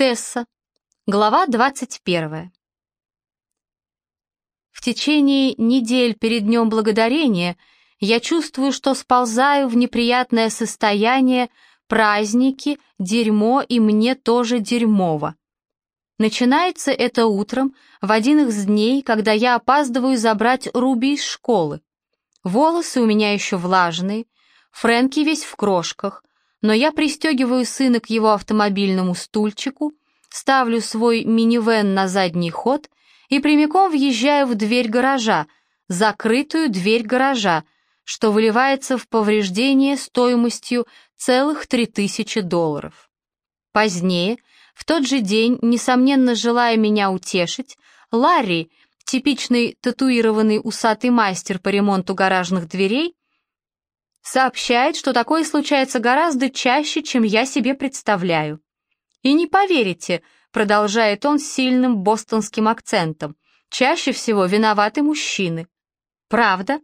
Тесса. Глава 21. В течение недель перед Днем Благодарения я чувствую, что сползаю в неприятное состояние, праздники, дерьмо и мне тоже дерьмово. Начинается это утром, в один из дней, когда я опаздываю забрать Руби из школы. Волосы у меня еще влажные, Фрэнки весь в крошках, но я пристегиваю сына к его автомобильному стульчику, ставлю свой минивэн на задний ход и прямиком въезжаю в дверь гаража, закрытую дверь гаража, что выливается в повреждение стоимостью целых три тысячи долларов. Позднее, в тот же день, несомненно желая меня утешить, Ларри, типичный татуированный усатый мастер по ремонту гаражных дверей, сообщает, что такое случается гораздо чаще, чем я себе представляю. И не поверите, продолжает он с сильным бостонским акцентом, чаще всего виноваты мужчины. Правда?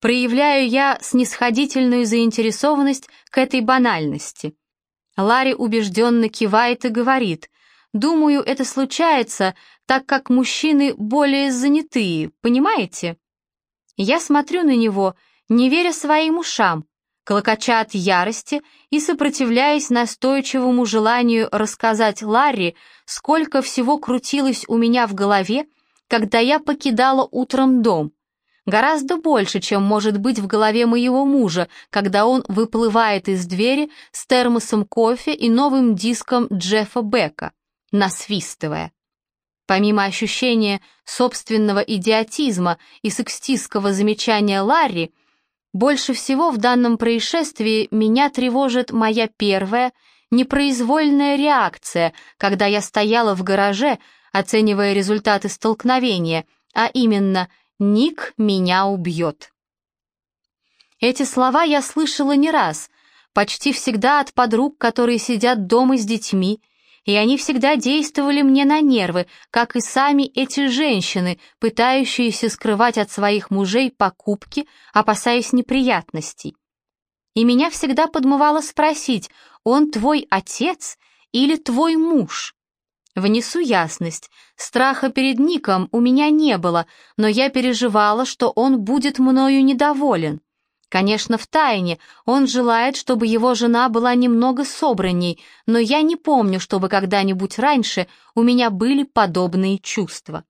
Проявляю я снисходительную заинтересованность к этой банальности. Ларри убежденно кивает и говорит, «Думаю, это случается, так как мужчины более занятые, понимаете?» Я смотрю на него не веря своим ушам, клокоча от ярости и сопротивляясь настойчивому желанию рассказать Ларри, сколько всего крутилось у меня в голове, когда я покидала утром дом. Гораздо больше, чем может быть в голове моего мужа, когда он выплывает из двери с термосом кофе и новым диском Джеффа Бека, насвистывая. Помимо ощущения собственного идиотизма и секстистского замечания Ларри, больше всего в данном происшествии меня тревожит моя первая, непроизвольная реакция, когда я стояла в гараже, оценивая результаты столкновения, а именно «Ник меня убьет». Эти слова я слышала не раз, почти всегда от подруг, которые сидят дома с детьми, и они всегда действовали мне на нервы, как и сами эти женщины, пытающиеся скрывать от своих мужей покупки, опасаясь неприятностей. И меня всегда подмывало спросить, он твой отец или твой муж? Внесу ясность, страха перед Ником у меня не было, но я переживала, что он будет мною недоволен. Конечно, в тайне. Он желает, чтобы его жена была немного собранней, но я не помню, чтобы когда-нибудь раньше у меня были подобные чувства.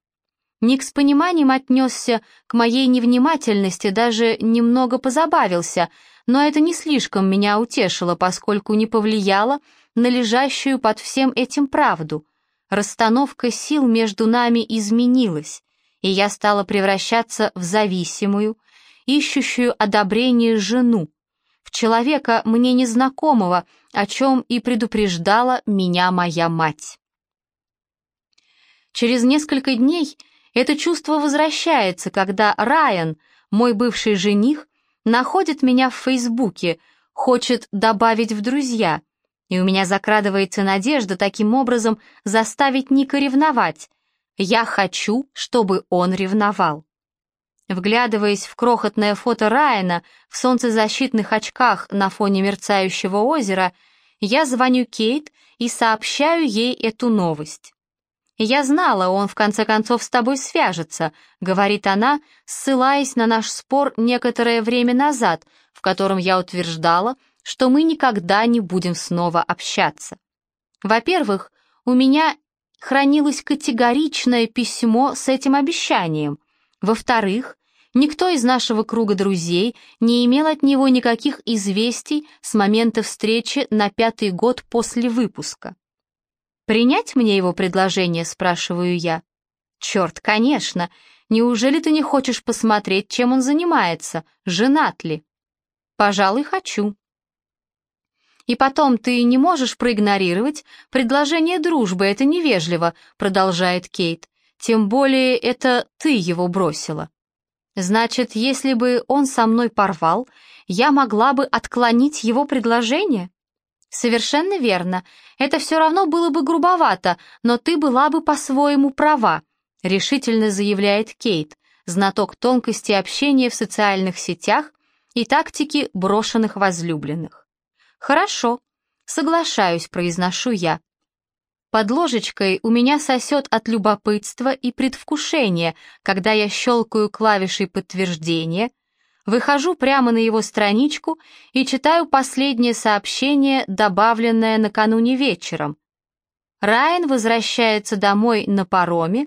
Ник с пониманием отнесся к моей невнимательности, даже немного позабавился, но это не слишком меня утешило, поскольку не повлияло на лежащую под всем этим правду. Расстановка сил между нами изменилась, и я стала превращаться в зависимую, ищущую одобрение жену, в человека мне незнакомого, о чем и предупреждала меня моя мать. Через несколько дней это чувство возвращается, когда Райан, мой бывший жених, находит меня в Фейсбуке, хочет добавить в друзья, и у меня закрадывается надежда таким образом заставить Ника ревновать. Я хочу, чтобы он ревновал. Вглядываясь в крохотное фото Райана в солнцезащитных очках на фоне мерцающего озера, я звоню Кейт и сообщаю ей эту новость. «Я знала, он в конце концов с тобой свяжется», — говорит она, ссылаясь на наш спор некоторое время назад, в котором я утверждала, что мы никогда не будем снова общаться. Во-первых, у меня хранилось категоричное письмо с этим обещанием, во-вторых, никто из нашего круга друзей не имел от него никаких известий с момента встречи на пятый год после выпуска. «Принять мне его предложение?» — спрашиваю я. «Черт, конечно. Неужели ты не хочешь посмотреть, чем он занимается? Женат ли?» «Пожалуй, хочу». «И потом ты не можешь проигнорировать предложение дружбы, это невежливо», — продолжает Кейт. Тем более это ты его бросила. Значит, если бы он со мной порвал, я могла бы отклонить его предложение? Совершенно верно. Это все равно было бы грубовато, но ты была бы по-своему права, решительно заявляет Кейт, знаток тонкости общения в социальных сетях и тактики брошенных возлюбленных. Хорошо, соглашаюсь, произношу я. Под ложечкой у меня сосет от любопытства и предвкушения, когда я щелкаю клавишей подтверждения, выхожу прямо на его страничку и читаю последнее сообщение, добавленное накануне вечером. Райан возвращается домой на пароме,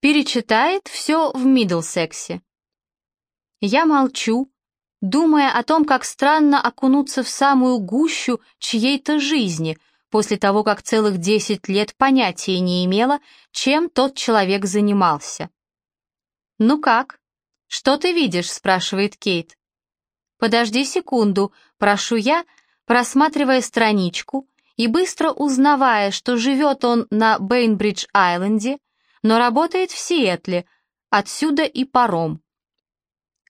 перечитает все в Миддлсексе. Я молчу, думая о том, как странно окунуться в самую гущу чьей-то жизни — после того, как целых десять лет понятия не имела, чем тот человек занимался. «Ну как? Что ты видишь?» — спрашивает Кейт. «Подожди секунду, прошу я, просматривая страничку и быстро узнавая, что живет он на Бейнбридж-Айленде, но работает в Сиэтле, отсюда и паром.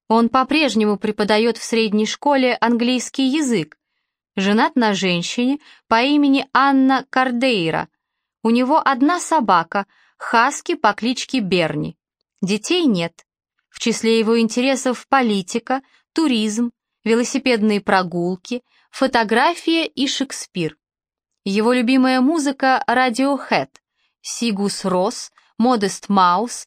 Он по-прежнему преподает в средней школе английский язык, женат на женщине по имени Анна Кардейра. У него одна собака, хаски по кличке Берни. Детей нет. В числе его интересов политика, туризм, велосипедные прогулки, фотография и Шекспир. Его любимая музыка Radiohead, Сигус Росс, Модест Маус,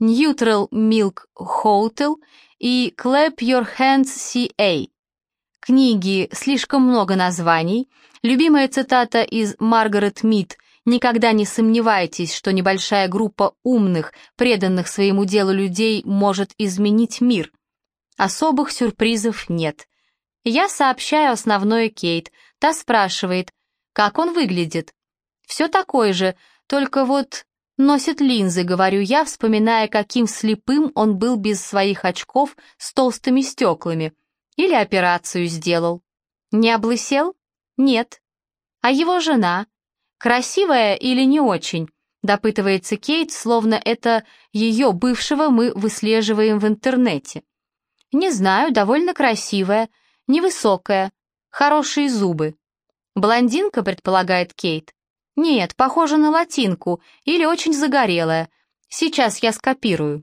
Neutral Milk Hotel и Clap Your Hands CA. Книги «Слишком много названий», любимая цитата из Маргарет Мид «Никогда не сомневайтесь, что небольшая группа умных, преданных своему делу людей может изменить мир». Особых сюрпризов нет. Я сообщаю основное Кейт, та спрашивает, как он выглядит. Все такое же, только вот носит линзы, говорю я, вспоминая, каким слепым он был без своих очков с толстыми стеклами. Или операцию сделал. Не облысел? Нет. А его жена? Красивая или не очень? Допытывается Кейт, словно это ее бывшего мы выслеживаем в интернете. Не знаю, довольно красивая, невысокая, хорошие зубы. Блондинка, предполагает Кейт. Нет, похожа на латинку или очень загорелая. Сейчас я скопирую.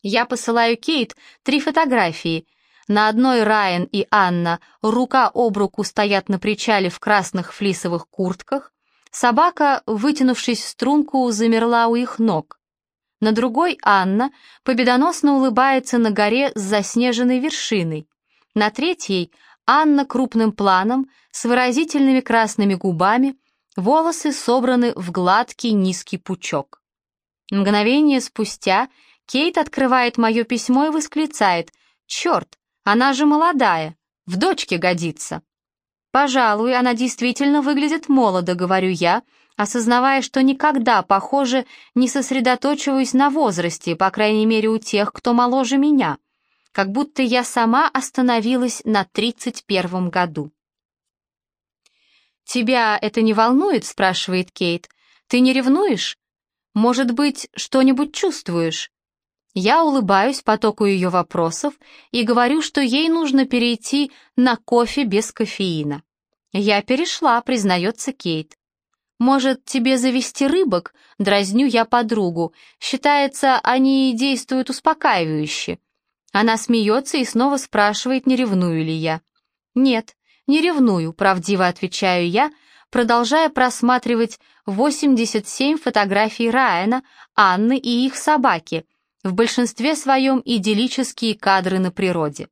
Я посылаю Кейт три фотографии — на одной Райан и Анна рука об руку стоят на причале в красных флисовых куртках. Собака, вытянувшись в струнку, замерла у их ног. На другой Анна победоносно улыбается на горе с заснеженной вершиной. На третьей Анна крупным планом, с выразительными красными губами, волосы собраны в гладкий низкий пучок. Мгновение спустя Кейт открывает мое письмо и восклицает «Черт, она же молодая, в дочке годится. Пожалуй, она действительно выглядит молодо, говорю я, осознавая, что никогда, похоже, не сосредоточиваюсь на возрасте, по крайней мере у тех, кто моложе меня, как будто я сама остановилась на тридцать первом году. «Тебя это не волнует?» — спрашивает Кейт. «Ты не ревнуешь? Может быть, что-нибудь чувствуешь?» Я улыбаюсь потоку ее вопросов и говорю, что ей нужно перейти на кофе без кофеина. Я перешла, признается Кейт. «Может, тебе завести рыбок?» — дразню я подругу. Считается, они действуют успокаивающе. Она смеется и снова спрашивает, не ревную ли я. «Нет, не ревную», — правдиво отвечаю я, продолжая просматривать 87 фотографий Райана, Анны и их собаки — в большинстве своем идиллические кадры на природе.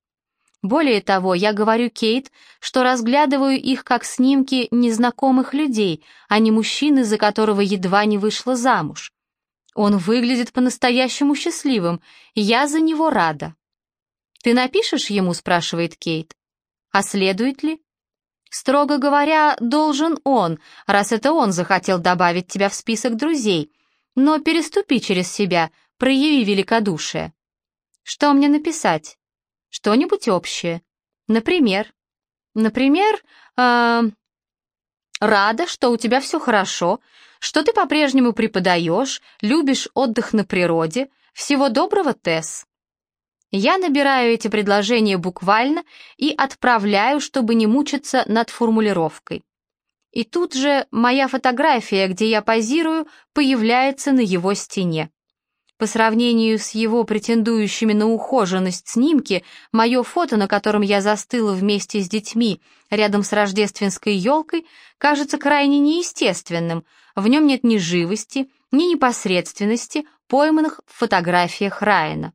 Более того, я говорю Кейт, что разглядываю их как снимки незнакомых людей, а не мужчины, за которого едва не вышла замуж. Он выглядит по-настоящему счастливым, я за него рада. «Ты напишешь ему?» — спрашивает Кейт. «А следует ли?» «Строго говоря, должен он, раз это он захотел добавить тебя в список друзей. Но переступи через себя, прояви великодушие. Что мне написать? Что-нибудь общее. Например. Например, э, рада, что у тебя все хорошо, что ты по-прежнему преподаешь, любишь отдых на природе. Всего доброго, Тесс. Я набираю эти предложения буквально и отправляю, чтобы не мучиться над формулировкой. И тут же моя фотография, где я позирую, появляется на его стене. По сравнению с его претендующими на ухоженность снимки, мое фото, на котором я застыла вместе с детьми рядом с рождественской елкой, кажется крайне неестественным. В нем нет ни живости, ни непосредственности, пойманных в фотографиях Райана.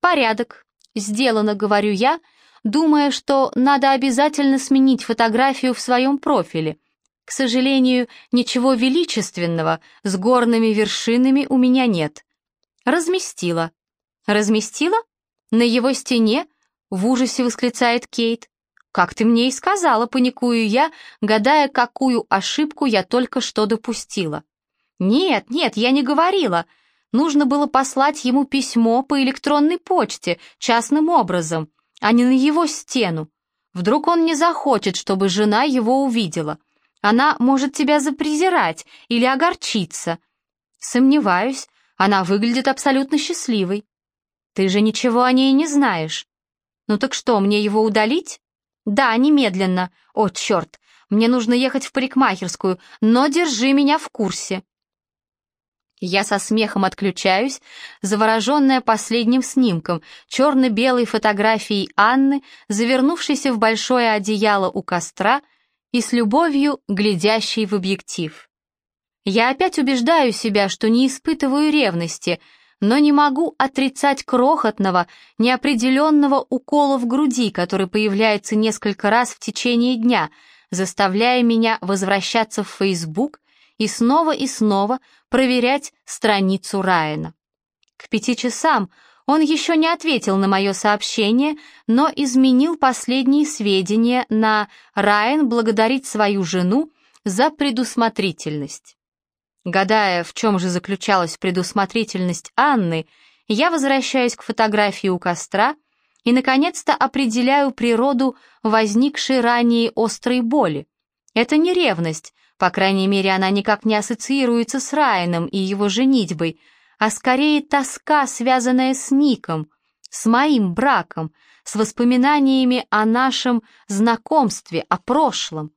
«Порядок. Сделано», — говорю я, думая, что надо обязательно сменить фотографию в своем профиле. К сожалению, ничего величественного с горными вершинами у меня нет. Разместила. Разместила? На его стене? В ужасе восклицает Кейт. Как ты мне и сказала, паникую я, гадая, какую ошибку я только что допустила. Нет, нет, я не говорила. Нужно было послать ему письмо по электронной почте, частным образом, а не на его стену. Вдруг он не захочет, чтобы жена его увидела. Она может тебя запрезирать или огорчиться. Сомневаюсь, она выглядит абсолютно счастливой. Ты же ничего о ней не знаешь. Ну так что, мне его удалить? Да, немедленно. О, черт, мне нужно ехать в парикмахерскую, но держи меня в курсе. Я со смехом отключаюсь, завороженная последним снимком, черно-белой фотографией Анны, завернувшейся в большое одеяло у костра и с любовью глядящей в объектив. Я опять убеждаю себя, что не испытываю ревности, но не могу отрицать крохотного, неопределенного укола в груди, который появляется несколько раз в течение дня, заставляя меня возвращаться в Facebook и снова и снова проверять страницу Райана. К пяти часам он еще не ответил на мое сообщение, но изменил последние сведения на «Райан благодарит свою жену за предусмотрительность». Гадая, в чем же заключалась предусмотрительность Анны, я возвращаюсь к фотографии у костра и, наконец-то, определяю природу возникшей ранее острой боли. Это не ревность, по крайней мере, она никак не ассоциируется с Райаном и его женитьбой, а скорее тоска, связанная с Ником, с моим браком, с воспоминаниями о нашем знакомстве, о прошлом.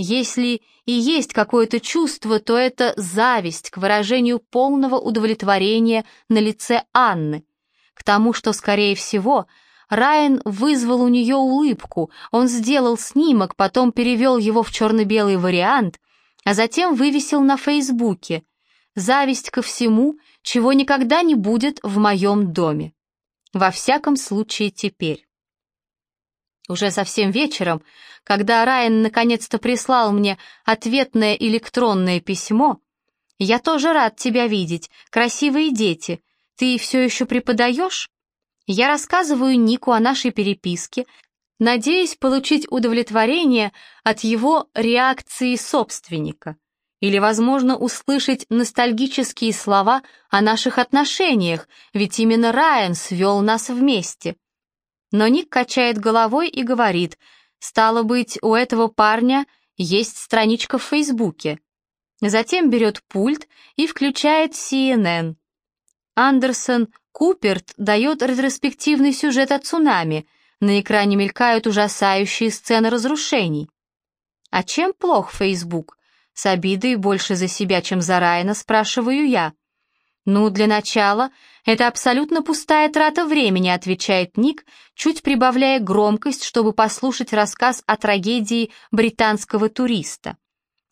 Если и есть какое-то чувство, то это зависть к выражению полного удовлетворения на лице Анны, к тому, что, скорее всего, Райан вызвал у нее улыбку, он сделал снимок, потом перевел его в черно-белый вариант, а затем вывесил на Фейсбуке «Зависть ко всему, чего никогда не будет в моем доме». Во всяком случае теперь. Уже совсем вечером, когда Райан наконец-то прислал мне ответное электронное письмо, «Я тоже рад тебя видеть, красивые дети. Ты все еще преподаешь?» Я рассказываю Нику о нашей переписке, надеясь получить удовлетворение от его реакции собственника или, возможно, услышать ностальгические слова о наших отношениях, ведь именно Райан свел нас вместе. Но Ник качает головой и говорит, стало быть, у этого парня есть страничка в Фейсбуке. Затем берет пульт и включает CNN. Андерсон Куперт дает ретроспективный сюжет о цунами, на экране мелькают ужасающие сцены разрушений. А чем плох Фейсбук? С обидой больше за себя, чем за Райана, спрашиваю я. «Ну, для начала, это абсолютно пустая трата времени», отвечает Ник, чуть прибавляя громкость, чтобы послушать рассказ о трагедии британского туриста.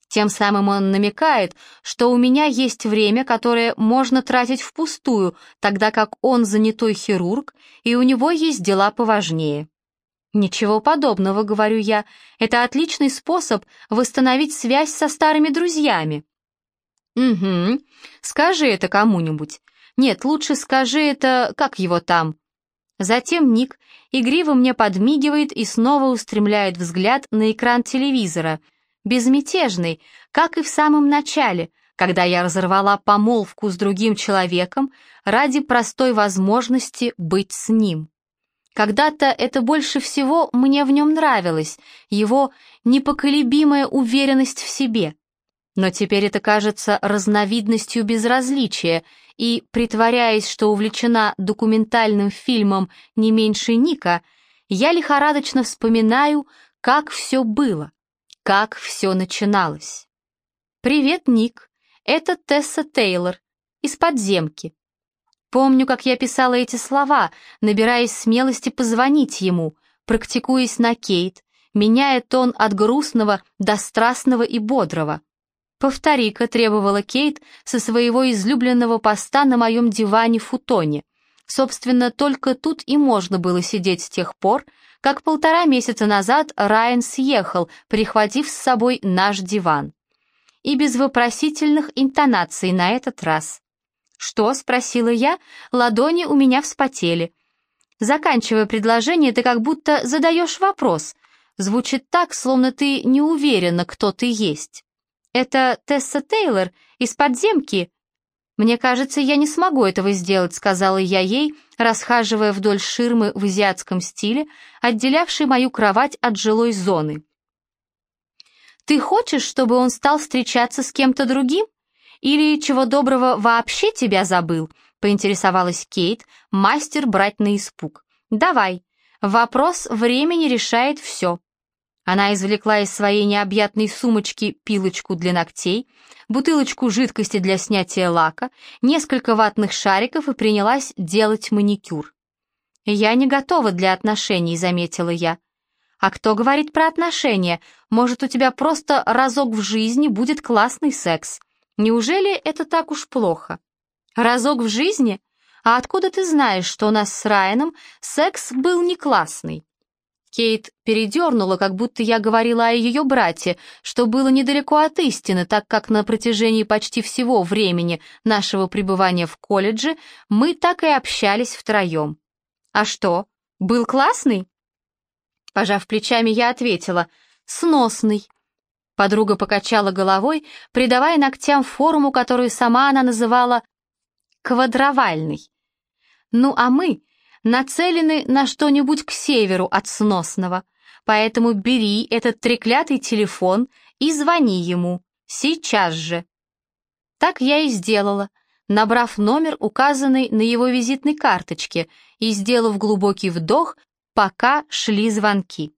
Тем самым он намекает, что у меня есть время, которое можно тратить впустую, тогда как он занятой хирург, и у него есть дела поважнее. «Ничего подобного», — говорю я, — «это отличный способ восстановить связь со старыми друзьями». «Угу. Скажи это кому-нибудь. Нет, лучше скажи это, как его там». Затем Ник игриво мне подмигивает и снова устремляет взгляд на экран телевизора, безмятежный, как и в самом начале, когда я разорвала помолвку с другим человеком ради простой возможности быть с ним. Когда-то это больше всего мне в нем нравилось, его непоколебимая уверенность в себе — но теперь это кажется разновидностью безразличия, и, притворяясь, что увлечена документальным фильмом не меньше Ника, я лихорадочно вспоминаю, как все было, как все начиналось. «Привет, Ник, это Тесса Тейлор из подземки». Помню, как я писала эти слова, набираясь смелости позвонить ему, практикуясь на Кейт, меняя тон от грустного до страстного и бодрого. «Повтори-ка», — требовала Кейт со своего излюбленного поста на моем диване-футоне. Собственно, только тут и можно было сидеть с тех пор, как полтора месяца назад Райан съехал, прихватив с собой наш диван. И без вопросительных интонаций на этот раз. «Что?» — спросила я, ладони у меня вспотели. Заканчивая предложение, ты как будто задаешь вопрос. Звучит так, словно ты не уверена, кто ты есть. «Это Тесса Тейлор из подземки?» «Мне кажется, я не смогу этого сделать», — сказала я ей, расхаживая вдоль ширмы в азиатском стиле, отделявшей мою кровать от жилой зоны. «Ты хочешь, чтобы он стал встречаться с кем-то другим? Или, чего доброго, вообще тебя забыл?» — поинтересовалась Кейт, мастер брать на испуг. «Давай. Вопрос времени решает все. Она извлекла из своей необъятной сумочки пилочку для ногтей, бутылочку жидкости для снятия лака, несколько ватных шариков и принялась делать маникюр. «Я не готова для отношений», — заметила я. «А кто говорит про отношения? Может, у тебя просто разок в жизни будет классный секс? Неужели это так уж плохо?» «Разок в жизни? А откуда ты знаешь, что у нас с Райаном секс был не классный?» Кейт передернула, как будто я говорила о ее брате, что было недалеко от истины, так как на протяжении почти всего времени нашего пребывания в колледже мы так и общались втроем. «А что, был классный?» Пожав плечами, я ответила «сносный». Подруга покачала головой, придавая ногтям форму, которую сама она называла «квадровальный». Ну а мы нацелены на что-нибудь к северу от сносного, поэтому бери этот треклятый телефон и звони ему, сейчас же. Так я и сделала, набрав номер, указанный на его визитной карточке, и сделав глубокий вдох, пока шли звонки.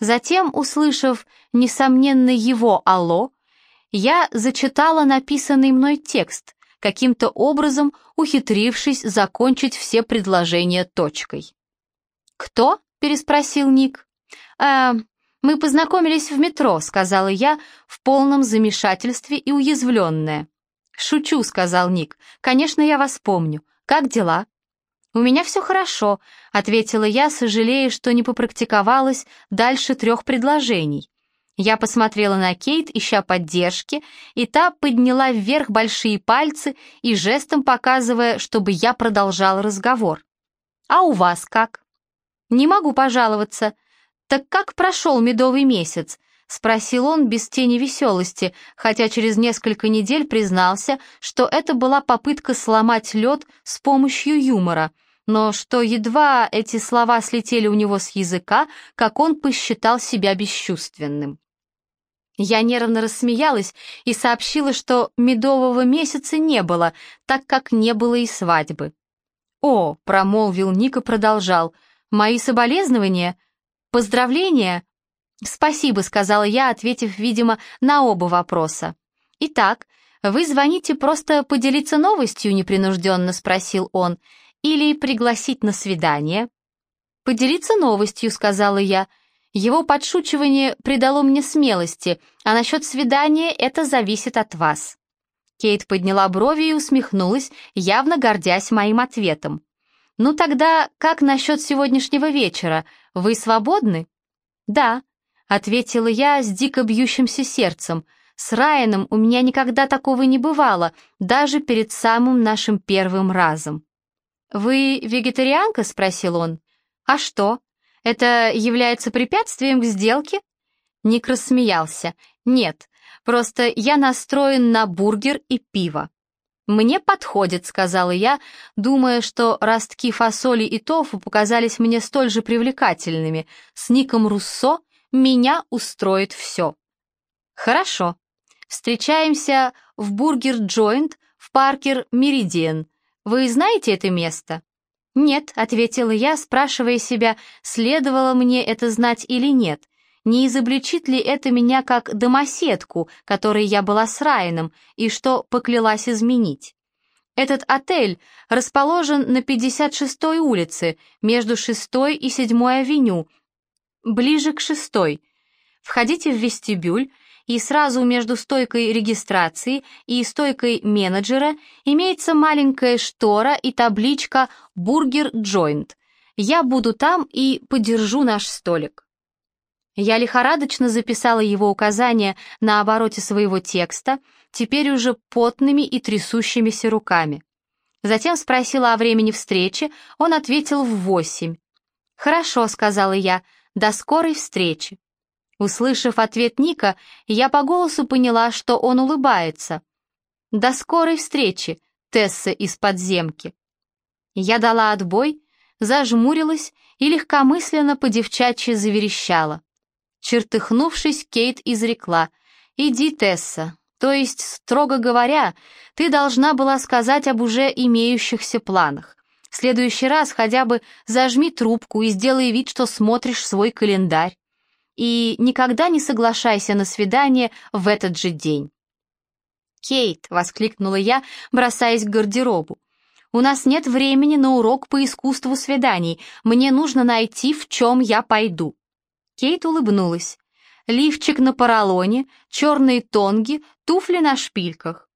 Затем, услышав, несомненно, его «Алло», я зачитала написанный мной текст, каким-то образом ухитрившись закончить все предложения точкой. «Кто?» — переспросил Ник. «Э, мы познакомились в метро», — сказала я в полном замешательстве и уязвленная. «Шучу», — сказал Ник. «Конечно, я вас помню. Как дела?» «У меня все хорошо», — ответила я, сожалея, что не попрактиковалась дальше трех предложений. Я посмотрела на Кейт, ища поддержки, и та подняла вверх большие пальцы и жестом показывая, чтобы я продолжал разговор. «А у вас как?» «Не могу пожаловаться. Так как прошел медовый месяц?» — спросил он без тени веселости, хотя через несколько недель признался, что это была попытка сломать лед с помощью юмора, но что едва эти слова слетели у него с языка, как он посчитал себя бесчувственным. Я нервно рассмеялась и сообщила, что медового месяца не было, так как не было и свадьбы. «О», — промолвил Ник и продолжал, — «мои соболезнования? Поздравления?» «Спасибо», — сказала я, ответив, видимо, на оба вопроса. «Итак, вы звоните просто поделиться новостью?» — непринужденно спросил он. «Или пригласить на свидание?» «Поделиться новостью», — сказала я, — его подшучивание придало мне смелости, а насчет свидания это зависит от вас». Кейт подняла брови и усмехнулась, явно гордясь моим ответом. «Ну тогда как насчет сегодняшнего вечера? Вы свободны?» «Да», — ответила я с дико бьющимся сердцем. «С Райаном у меня никогда такого не бывало, даже перед самым нашим первым разом». «Вы вегетарианка?» — спросил он. «А что?» Это является препятствием к сделке?» Ник рассмеялся. «Нет, просто я настроен на бургер и пиво». «Мне подходит», — сказала я, думая, что ростки фасоли и тофу показались мне столь же привлекательными. С Ником Руссо меня устроит все. «Хорошо. Встречаемся в Бургер Джойнт в Паркер Меридиан. Вы знаете это место?» «Нет», — ответила я, спрашивая себя, следовало мне это знать или нет. Не изобличит ли это меня как домоседку, которой я была с Райаном, и что поклялась изменить? Этот отель расположен на 56-й улице, между 6-й и 7-й авеню, ближе к 6-й. Входите в вестибюль, и сразу между стойкой регистрации и стойкой менеджера имеется маленькая штора и табличка «Бургер Джойнт». Я буду там и подержу наш столик. Я лихорадочно записала его указания на обороте своего текста, теперь уже потными и трясущимися руками. Затем спросила о времени встречи, он ответил в восемь. «Хорошо», — сказала я, — «до скорой встречи». Услышав ответ Ника, я по голосу поняла, что он улыбается. «До скорой встречи, Тесса из подземки». Я дала отбой, зажмурилась и легкомысленно по-девчачьи заверещала. Чертыхнувшись, Кейт изрекла «Иди, Тесса, то есть, строго говоря, ты должна была сказать об уже имеющихся планах. В следующий раз хотя бы зажми трубку и сделай вид, что смотришь свой календарь. И никогда не соглашайся на свидание в этот же день. «Кейт!» — воскликнула я, бросаясь к гардеробу. «У нас нет времени на урок по искусству свиданий. Мне нужно найти, в чем я пойду». Кейт улыбнулась лифчик на поролоне, черные тонги, туфли на шпильках.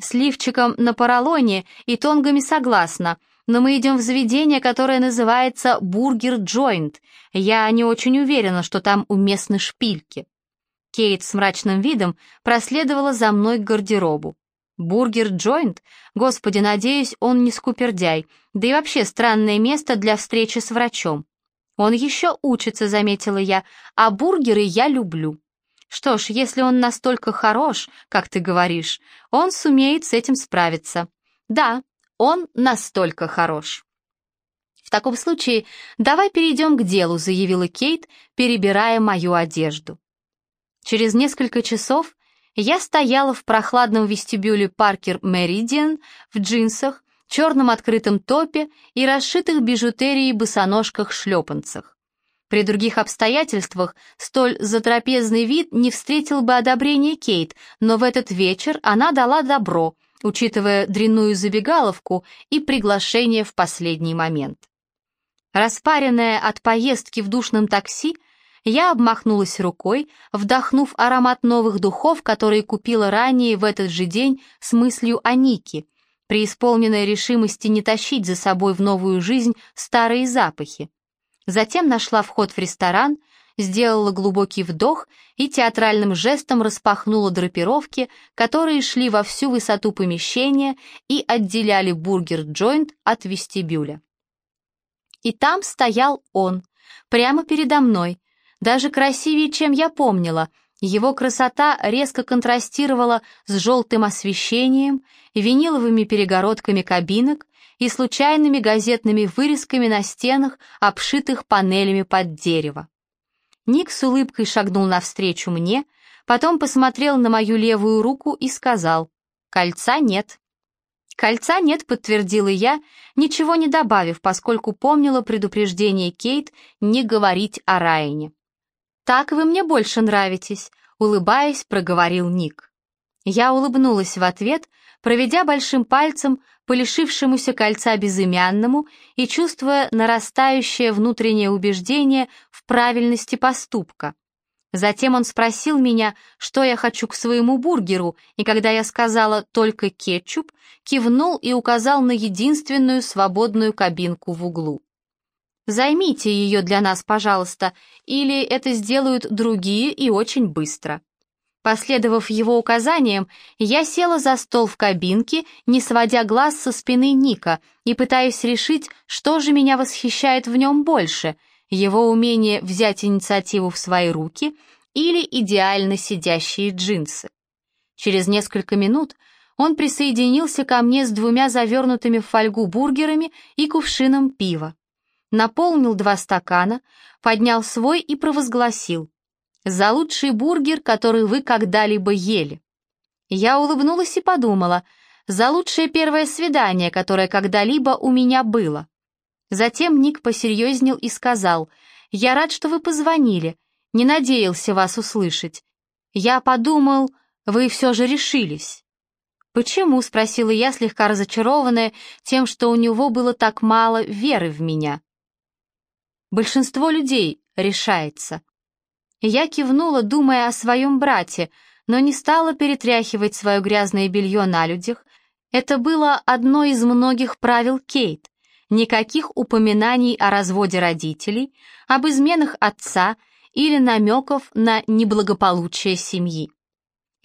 С лифчиком на поролоне и тонгами согласна, но мы идем в заведение, которое называется «Бургер Джойнт». Я не очень уверена, что там уместны шпильки. Кейт с мрачным видом проследовала за мной к гардеробу. «Бургер Джойнт? Господи, надеюсь, он не скупердяй, да и вообще странное место для встречи с врачом. «Он еще учится», — заметила я, — «а бургеры я люблю». Что ж, если он настолько хорош, как ты говоришь, он сумеет с этим справиться. Да, он настолько хорош. В таком случае давай перейдем к делу, заявила Кейт, перебирая мою одежду. Через несколько часов я стояла в прохладном вестибюле Паркер Меридиан в джинсах, черном открытом топе и расшитых бижутерией босоножках-шлепанцах. При других обстоятельствах столь затрапезный вид не встретил бы одобрения Кейт, но в этот вечер она дала добро, учитывая дрянную забегаловку и приглашение в последний момент. Распаренная от поездки в душном такси, я обмахнулась рукой, вдохнув аромат новых духов, которые купила ранее в этот же день с мыслью о Нике, преисполненная решимости не тащить за собой в новую жизнь старые запахи. Затем нашла вход в ресторан, сделала глубокий вдох и театральным жестом распахнула драпировки, которые шли во всю высоту помещения и отделяли бургер-джойнт от вестибюля. И там стоял он, прямо передо мной, даже красивее, чем я помнила — его красота резко контрастировала с желтым освещением, виниловыми перегородками кабинок и случайными газетными вырезками на стенах, обшитых панелями под дерево. Ник с улыбкой шагнул навстречу мне, потом посмотрел на мою левую руку и сказал «Кольца нет». «Кольца нет», — подтвердила я, ничего не добавив, поскольку помнила предупреждение Кейт не говорить о Райане. «Так вы мне больше нравитесь», — улыбаясь, проговорил Ник. Я улыбнулась в ответ, проведя большим пальцем по лишившемуся кольца безымянному и чувствуя нарастающее внутреннее убеждение в правильности поступка. Затем он спросил меня, что я хочу к своему бургеру, и когда я сказала «только кетчуп», кивнул и указал на единственную свободную кабинку в углу. Займите ее для нас, пожалуйста, или это сделают другие и очень быстро». Последовав его указаниям, я села за стол в кабинке, не сводя глаз со спины Ника и пытаясь решить, что же меня восхищает в нем больше — его умение взять инициативу в свои руки или идеально сидящие джинсы. Через несколько минут он присоединился ко мне с двумя завернутыми в фольгу бургерами и кувшином пива наполнил два стакана, поднял свой и провозгласил «За лучший бургер, который вы когда-либо ели». Я улыбнулась и подумала «За лучшее первое свидание, которое когда-либо у меня было». Затем Ник посерьезнел и сказал «Я рад, что вы позвонили, не надеялся вас услышать. Я подумал, вы все же решились». «Почему?» — спросила я, слегка разочарованная тем, что у него было так мало веры в меня. «Большинство людей решается». Я кивнула, думая о своем брате, но не стала перетряхивать свое грязное белье на людях. Это было одно из многих правил Кейт. Никаких упоминаний о разводе родителей, об изменах отца или намеков на неблагополучие семьи.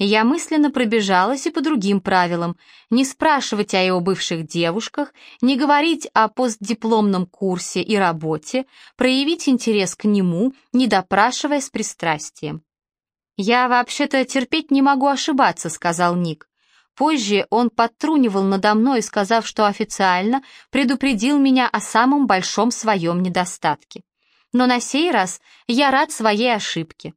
Я мысленно пробежалась и по другим правилам, не спрашивать о его бывших девушках, не говорить о постдипломном курсе и работе, проявить интерес к нему, не допрашивая с пристрастием. «Я вообще-то терпеть не могу ошибаться», — сказал Ник. Позже он подтрунивал надо мной, сказав, что официально предупредил меня о самом большом своем недостатке. Но на сей раз я рад своей ошибке.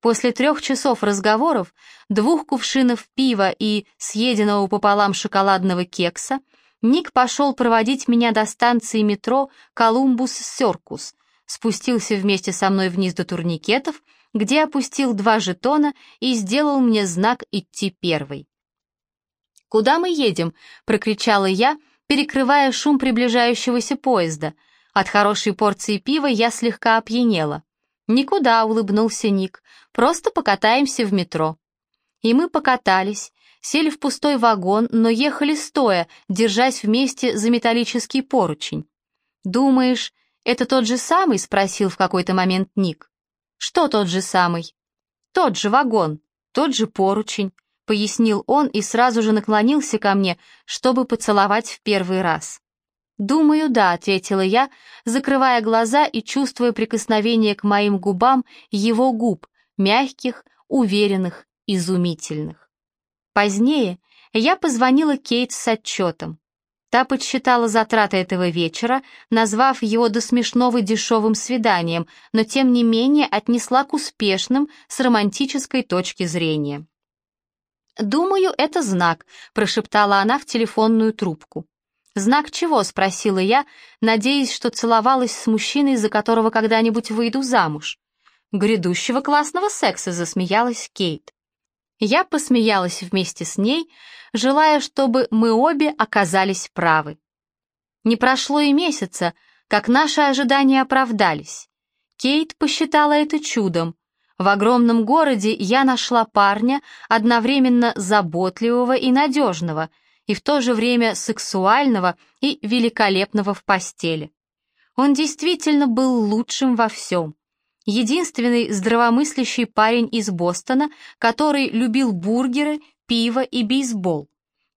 После трех часов разговоров, двух кувшинов пива и съеденного пополам шоколадного кекса, Ник пошел проводить меня до станции метро «Колумбус-Серкус», спустился вместе со мной вниз до турникетов где опустил два жетона и сделал мне знак идти первой. «Куда мы едем?» — прокричала я, перекрывая шум приближающегося поезда. От хорошей порции пива я слегка опьянела. «Никуда», — улыбнулся Ник, — «просто покатаемся в метро». И мы покатались, сели в пустой вагон, но ехали стоя, держась вместе за металлический поручень. «Думаешь, это тот же самый?» — спросил в какой-то момент Ник. «Что тот же самый?» «Тот же вагон, тот же поручень», — пояснил он и сразу же наклонился ко мне, чтобы поцеловать в первый раз. «Думаю, да», — ответила я, закрывая глаза и чувствуя прикосновение к моим губам его губ, мягких, уверенных, изумительных. Позднее я позвонила Кейт с отчетом. Та подсчитала затраты этого вечера, назвав его до смешного дешевым свиданием, но тем не менее отнесла к успешным с романтической точки зрения. «Думаю, это знак», — прошептала она в телефонную трубку. «Знак чего?» — спросила я, надеясь, что целовалась с мужчиной, за которого когда-нибудь выйду замуж. «Грядущего классного секса», — засмеялась Кейт. Я посмеялась вместе с ней, желая, чтобы мы обе оказались правы. Не прошло и месяца, как наши ожидания оправдались. Кейт посчитала это чудом. В огромном городе я нашла парня, одновременно заботливого и надежного, и в то же время сексуального и великолепного в постели. Он действительно был лучшим во всем единственный здравомыслящий парень из Бостона, который любил бургеры, пиво и бейсбол.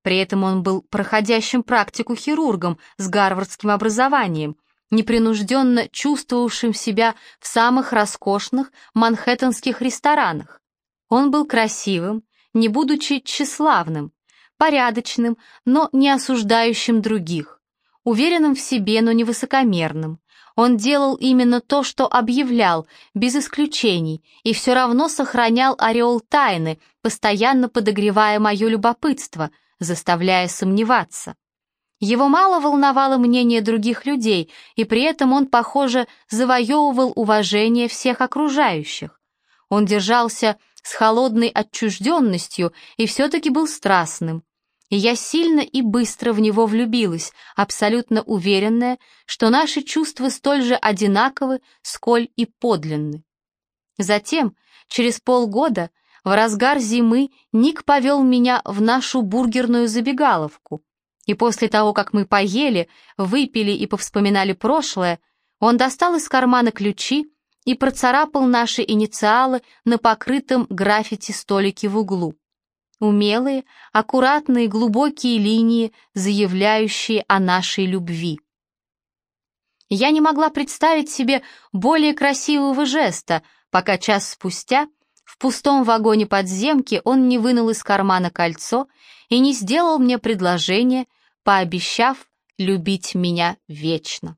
При этом он был проходящим практику хирургом с гарвардским образованием, непринужденно чувствовавшим себя в самых роскошных манхэттенских ресторанах. Он был красивым, не будучи тщеславным, порядочным, но не осуждающим других, уверенным в себе, но не высокомерным, он делал именно то, что объявлял, без исключений, и все равно сохранял ореол тайны, постоянно подогревая мое любопытство, заставляя сомневаться. Его мало волновало мнение других людей, и при этом он, похоже, завоевывал уважение всех окружающих. Он держался с холодной отчужденностью и все-таки был страстным и я сильно и быстро в него влюбилась, абсолютно уверенная, что наши чувства столь же одинаковы, сколь и подлинны. Затем, через полгода, в разгар зимы, Ник повел меня в нашу бургерную забегаловку, и после того, как мы поели, выпили и повспоминали прошлое, он достал из кармана ключи и процарапал наши инициалы на покрытом граффити столике в углу. Умелые, аккуратные, глубокие линии, заявляющие о нашей любви. Я не могла представить себе более красивого жеста, пока час спустя в пустом вагоне подземки он не вынул из кармана кольцо и не сделал мне предложение, пообещав любить меня вечно.